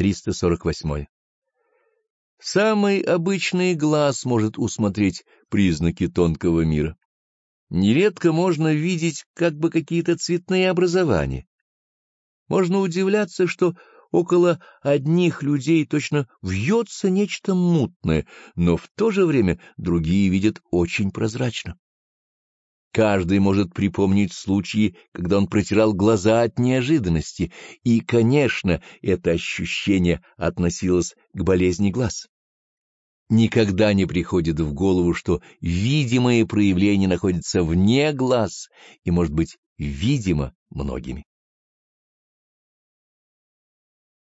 348. Самый обычный глаз может усмотреть признаки тонкого мира. Нередко можно видеть как бы какие-то цветные образования. Можно удивляться, что около одних людей точно вьется нечто мутное, но в то же время другие видят очень прозрачно. Каждый может припомнить случаи, когда он протирал глаза от неожиданности, и, конечно, это ощущение относилось к болезни глаз. Никогда не приходит в голову, что видимое проявление находится вне глаз и может быть видимо многими.